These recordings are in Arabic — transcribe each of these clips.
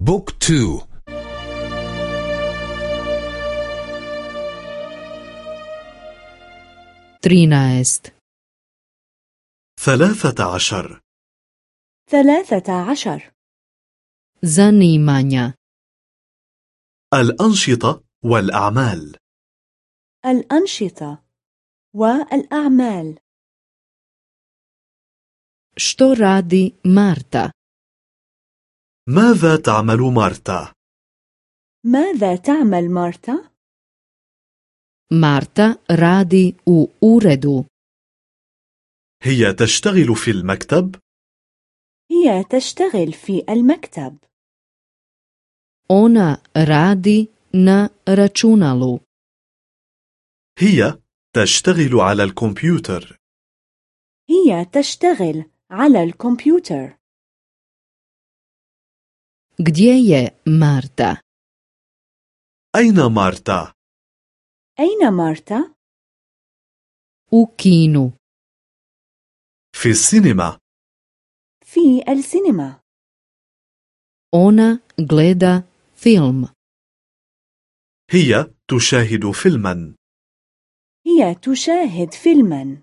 book two. trinaest. ثلاثة عشر. ثلاثة عشر. zanimanja الأنشطة والأعمال. الأنشطة والأعمال. što radi Marta ماذا تعمل مارتا؟ ماذا تعمل مارتا؟ Marta radi u uredu هي تشتغل في المكتب؟ هي تشتغل في المكتب. ona radi na računalu هي تشتغل على الكمبيوتر. هي تشتغل على الكمبيوتر. Gdje je Marta? أين مارتا؟ أين مارتا؟ u kinu. في السينما في السينما ona gleda film. هي تشاهد فيلما هي تشاهد فيلما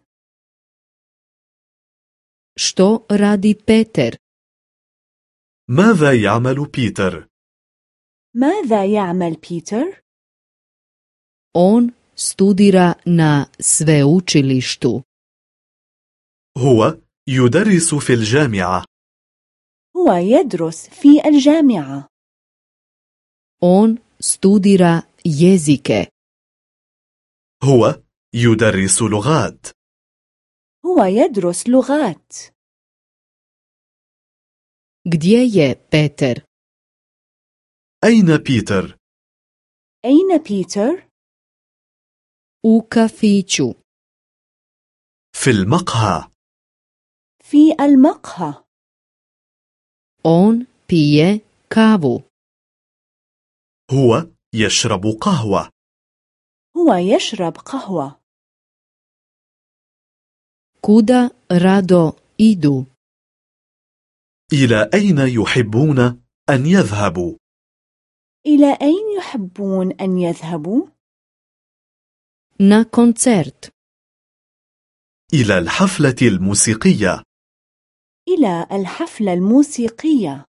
što radi Peter? ماذا يعمل بيتر؟ ماذا يعمل بيتر؟ on studira na sveučilištu. هو يدرس في الجامعة. هو يدرس في الجامعة. On studira jezike. هو يدرس لغات. هو يدرس لغات. Gdje je Peter? أين بيتر؟ أين بيتر؟ u kafiću. في المقهى. في المقهى. On pije kavu. هو يشرب قهوة. هو يشرب قهوة. Kuda rado idu? إلى أين يحبون أن يذهبوا؟ إلى أين يحبون أن يذهبوا؟ na koncert. إلى الحفلة الموسيقية. إلى الحفلة الموسيقية.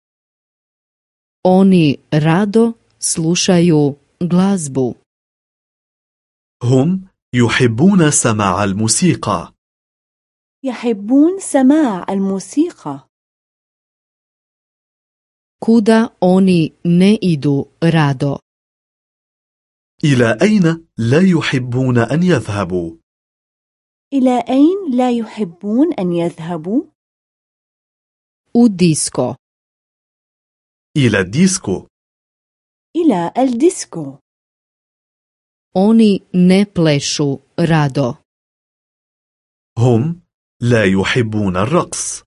Oni rado slušaju glazbu. هم يحبون سماع الموسيقى. يحبون سماع الموسيقى. Kuda oni ne idu rado. إلى أين لا يحبون أن يذهبوا؟ إلى أين لا يحبون أن يذهبوا؟ u disko إلى الديسكو. إلى الديسكو. Oni ne plešu rado. هم لا يحبون الرقص.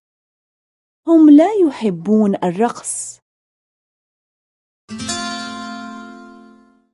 هم لا يحبون الرقص.